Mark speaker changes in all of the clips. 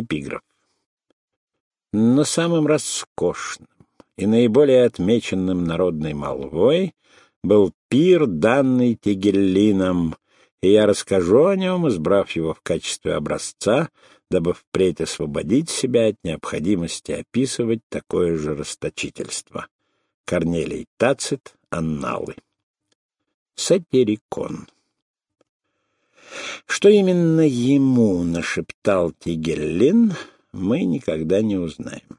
Speaker 1: Эпиграф. Но самым роскошным и наиболее отмеченным народной молвой был пир, данный Тигеллином, и я расскажу о нем, избрав его в качестве образца, дабы впредь освободить себя от необходимости описывать такое же расточительство. Корнелий Тацит, Анналы. Сатирикон. Что именно ему нашептал Тигеллин, мы никогда не узнаем.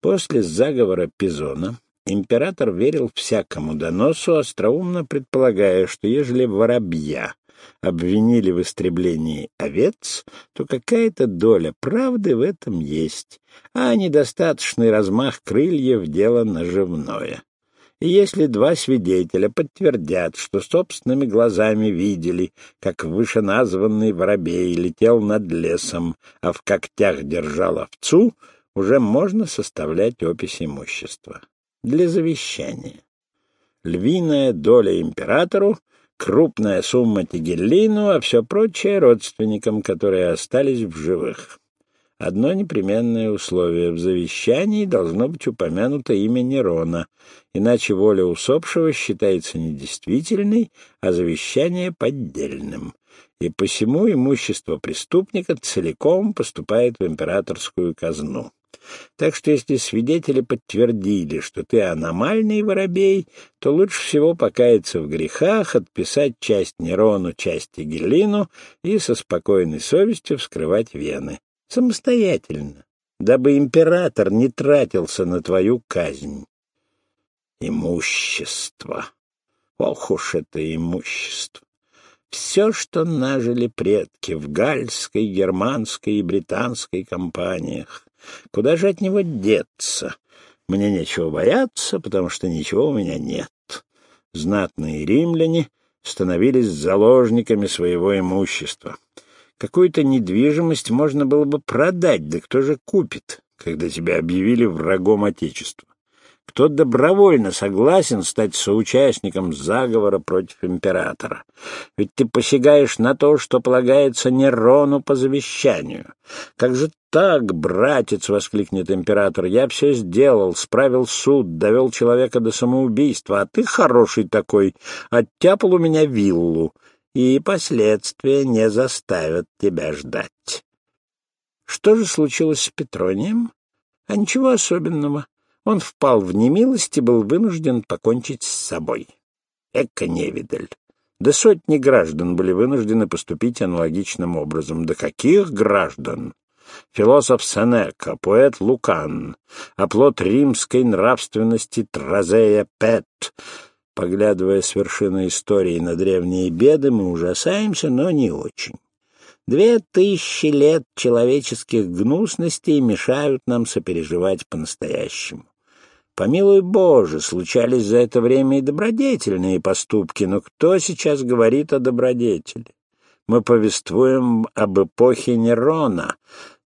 Speaker 1: После заговора Пизона император верил всякому доносу, остроумно предполагая, что ежели воробья обвинили в истреблении овец, то какая-то доля правды в этом есть, а недостаточный размах крыльев — дело наживное. И если два свидетеля подтвердят, что собственными глазами видели, как вышеназванный воробей летел над лесом, а в когтях держал овцу, уже можно составлять опись имущества. Для завещания. Львиная доля императору, крупная сумма Тигеллину, а все прочее родственникам, которые остались в живых. Одно непременное условие — в завещании должно быть упомянуто имя Нерона, иначе воля усопшего считается недействительной, а завещание — поддельным. И посему имущество преступника целиком поступает в императорскую казну. Так что если свидетели подтвердили, что ты аномальный воробей, то лучше всего покаяться в грехах, отписать часть Нерону, часть Тигелину и со спокойной совестью вскрывать вены самостоятельно, дабы император не тратился на твою казнь. Имущество. Ох уж это имущество! Все, что нажили предки в гальской, германской и британской компаниях. Куда же от него деться? Мне нечего бояться, потому что ничего у меня нет. Знатные римляне становились заложниками своего имущества. Какую-то недвижимость можно было бы продать, да кто же купит, когда тебя объявили врагом Отечества? Кто добровольно согласен стать соучастником заговора против императора? Ведь ты посягаешь на то, что полагается Нерону по завещанию. Как же так, братец, — воскликнет император, — я все сделал, справил суд, довел человека до самоубийства, а ты хороший такой, оттяпал у меня виллу и последствия не заставят тебя ждать. Что же случилось с Петронием? А ничего особенного. Он впал в немилость и был вынужден покончить с собой. Эко-невидаль. Да сотни граждан были вынуждены поступить аналогичным образом. Да каких граждан? Философ Сенека, поэт Лукан, оплот римской нравственности Тразея Пет — Поглядывая с вершины истории на древние беды, мы ужасаемся, но не очень. Две тысячи лет человеческих гнусностей мешают нам сопереживать по-настоящему. Помилуй Боже, случались за это время и добродетельные поступки, но кто сейчас говорит о добродетели? Мы повествуем об эпохе Нерона,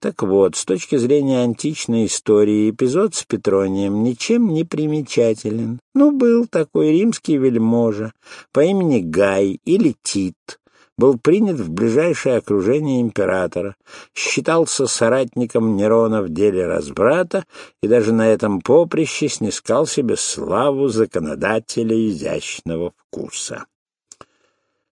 Speaker 1: так вот, с точки зрения античной истории, эпизод с Петронием ничем не примечателен. Ну, был такой римский вельможа по имени Гай или Тит, был принят в ближайшее окружение императора, считался соратником Нерона в деле разбрата и даже на этом поприще снискал себе славу законодателя изящного вкуса.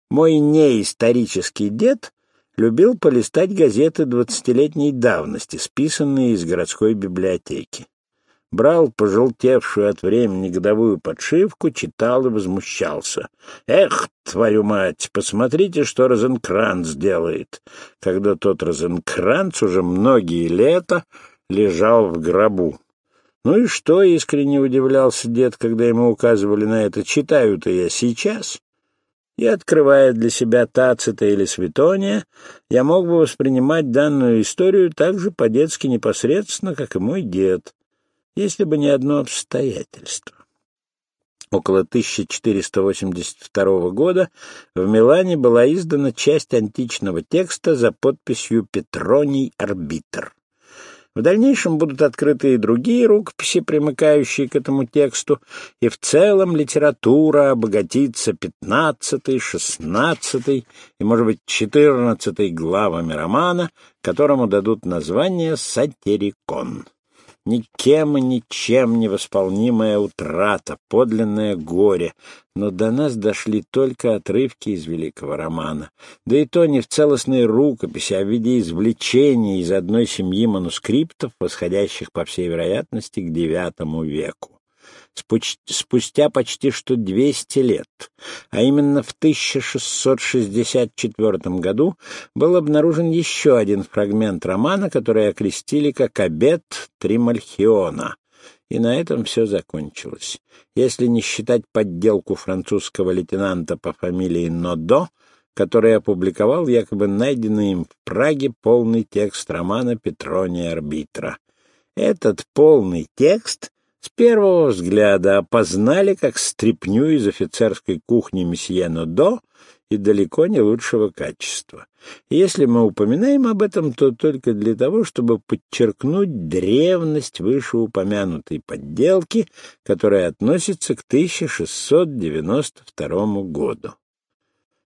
Speaker 1: Мой неисторический дед любил полистать газеты двадцатилетней давности, списанные из городской библиотеки. Брал пожелтевшую от времени годовую подшивку, читал и возмущался. «Эх, твою мать, посмотрите, что Розенкранц делает!» Когда тот Розенкранц уже многие лета лежал в гробу. Ну и что, искренне удивлялся дед, когда ему указывали на это, читаю-то я сейчас и, открывая для себя Тацита или Светония, я мог бы воспринимать данную историю так же по-детски непосредственно, как и мой дед, если бы не одно обстоятельство. Около 1482 года в Милане была издана часть античного текста за подписью «Петроний арбитр». В дальнейшем будут открыты и другие рукописи, примыкающие к этому тексту, и в целом литература обогатится пятнадцатой, шестнадцатой и, может быть, четырнадцатой главами романа, которому дадут название «Сатирикон» никем и ничем не восполнимая утрата, подлинное горе, но до нас дошли только отрывки из великого романа, да и то не в целостной рукописи, а в виде извлечения из одной семьи манускриптов, восходящих, по всей вероятности, к IX веку спустя почти что 200 лет, а именно в 1664 году был обнаружен еще один фрагмент романа, который окрестили как «Обед Тримальхиона». И на этом все закончилось. Если не считать подделку французского лейтенанта по фамилии Нодо, который опубликовал якобы найденный им в Праге полный текст романа Петрония Арбитра. Этот полный текст с первого взгляда опознали как стряпню из офицерской кухни месье Нодо и далеко не лучшего качества. Если мы упоминаем об этом, то только для того, чтобы подчеркнуть древность вышеупомянутой подделки, которая относится к 1692 году.